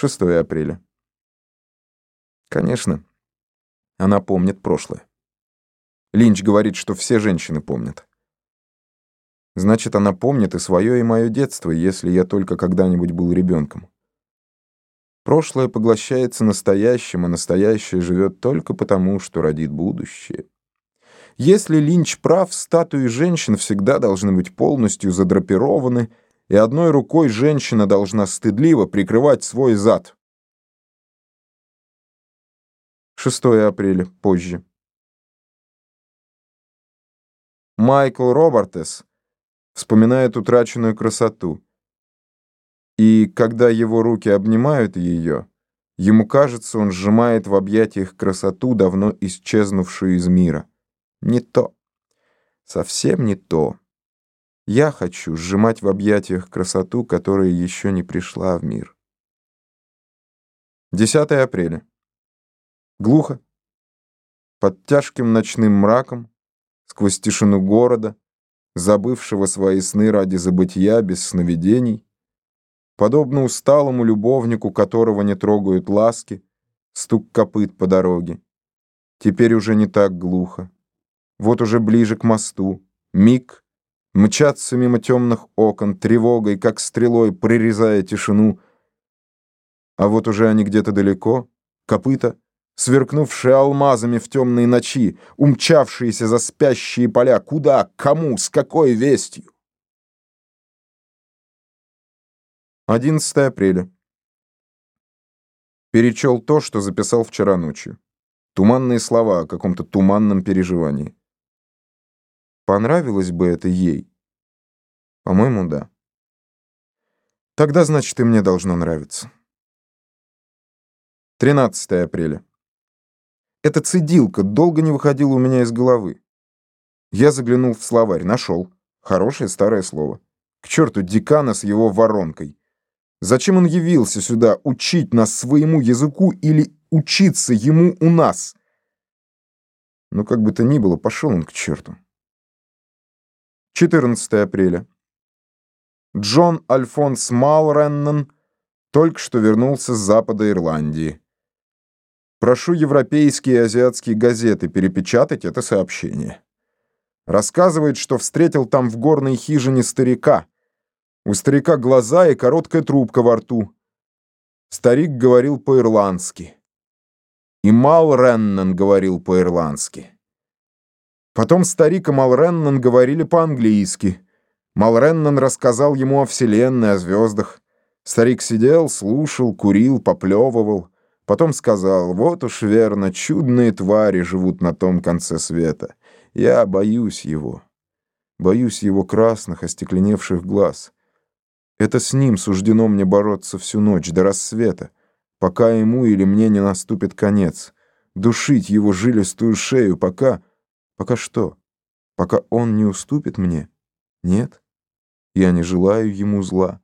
6 апреля. Конечно, она помнит прошлое. Линч говорит, что все женщины помнят. Значит, она помнит и свое, и мое детство, если я только когда-нибудь был ребенком. Прошлое поглощается настоящим, а настоящее живет только потому, что родит будущее. Если Линч прав, статуи женщин всегда должны быть полностью задрапированы, и одной рукой женщина должна стыдливо прикрывать свой зад. 6 апреля, позже. Майкл Робертес вспоминает утраченную красоту. И когда его руки обнимают ее, ему кажется, он сжимает в объятиях красоту, давно исчезнувшую из мира. Не то. Совсем не то. Я хочу сжимать в объятиях красоту, которая еще не пришла в мир. 10 апреля. Глухо. Под тяжким ночным мраком, сквозь тишину города, забывшего свои сны ради забытия без сновидений, подобно усталому любовнику, которого не трогают ласки, стук копыт по дороге. Теперь уже не так глухо. Вот уже ближе к мосту. Миг. Мчатся мимо темных окон, тревогой, как стрелой, прорезая тишину. А вот уже они где-то далеко. Копыта, сверкнувшие алмазами в темные ночи, умчавшиеся за спящие поля. Куда? Кому? С какой вестью? 11 апреля. Перечел то, что записал вчера ночью. Туманные слова о каком-то туманном переживании. Понравилось бы это ей? По-моему, да. Тогда, значит, и мне должно нравиться. 13 апреля. Эта цедилка долго не выходила у меня из головы. Я заглянул в словарь, нашел. Хорошее старое слово. К черту декана с его воронкой. Зачем он явился сюда учить нас своему языку или учиться ему у нас? Ну, как бы то ни было, пошел он к черту. 14 апреля. Джон Альфонс Малреннон только что вернулся с запада Ирландии. Прошу европейские и азиатские газеты перепечатать это сообщение. Рассказывает, что встретил там в горной хижине старика — у старика глаза и короткая трубка во рту. Старик говорил по-ирландски. И Мал говорил по-ирландски. Потом старик и Мал Реннан говорили по-английски. Мал Реннан рассказал ему о вселенной, о звездах. Старик сидел, слушал, курил, поплевывал. Потом сказал, вот уж верно, чудные твари живут на том конце света. Я боюсь его. Боюсь его красных, остекленевших глаз. Это с ним суждено мне бороться всю ночь до рассвета, пока ему или мне не наступит конец, душить его жилистую шею, пока... Пока что? Пока он не уступит мне? Нет, я не желаю ему зла.